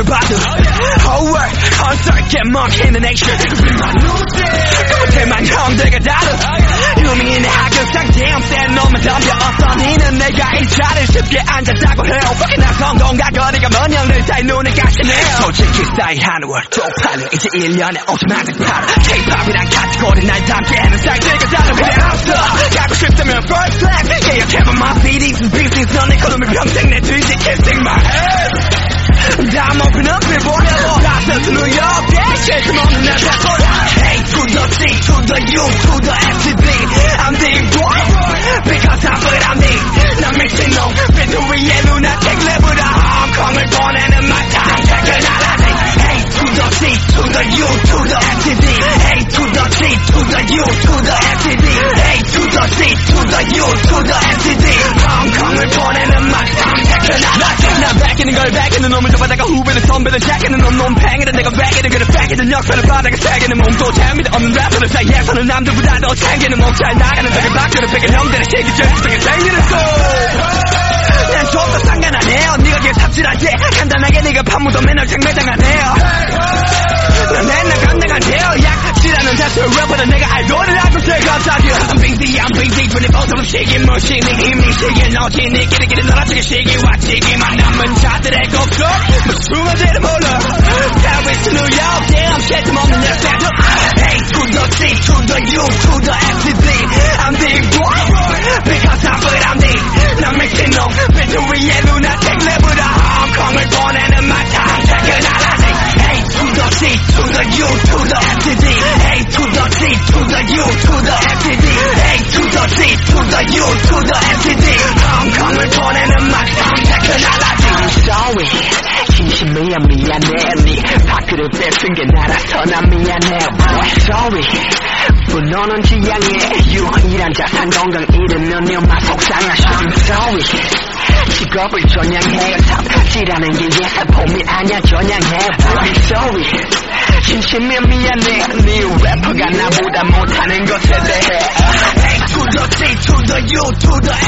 도움을 받은 Whole world concert get mock in the nation 우리만 누구지. 그못해만 형들과 다른 유명인 학연상 damn 센 놈만 덤벼. 어떤 이는 내가 이 자리를 쉽게 앉았다고 해요. Fucking 나선 건가 거리가 먼 형들 사이 눈에 가시네요. 솔직히 싸이 한월 쪽팔려. 이제 1년에 5천만 장 팔아 K-pop이란 카테고리 날 담기에는 사이즈가 다른 그래 없어? 가고 싶다면 first class. 예약해봐 my CDs and BCs 너네 걸음이 평생 내 뒤지 kissing my ass I'm open up and 보내고 다시 to New York yeah shake 없는 내 배포라 Hey to the C to the U to the S to D I'm the boy because I'm what I need 난 미친놈 빈도 위에 lunatic 레브라 홍콩을 보내는 my time 퇴근하라니 Hey to the C to the U to the S to D Hey to the C to the U to the S to D Hey to the C to the U to the 난 베끼는 걸 베끼는 놈을 잡아다가 후배는 선배는 자기는 놈 놈 팽이는 내가 베끼는 그래 베끼는 역사를 바다가 새기는 몸도 재미도 없는 래퍼들 사이에서는 남들보다 더 챙기는 몸잘 나가는 저기 밖으로 베낀 형들의 시기 절수밖에 생기는 소난 좋다 상관 안 해요 네가 걔 삽질하지. 간단하게 네가 판무도 맨날 장매장하네요 난 맨날 감당한대요 약질하는 자수 래퍼는 내가 알고를 하고 새 갑자기 I'm busy I'm busy 24 시기 무 시네 시기 너지 네 길이길이 놀아주기 시기 와 지기만 남은 자들의 곡속 무슨 몰라 Paris to New York damn shit 내 밴드 Hey to the C to the U to the to the U to the F to D. 홍콩을 보내는 my time 퇴근하라니 I'm sorry 진심이야 미안해 네 밖으로 뺏은 게 나라서 난 미안해. boy sorry 분노는 지향해. 유일한 자산 건강 잃으면 내 엄마 속상하 I'm sorry. 직업을 전향해. 삽질하는 게 예사폼이 아니야 전향해. I'm sorry. 진심이 미안해. 네 래퍼가 나보다 못하는 것에 대해 Hey to the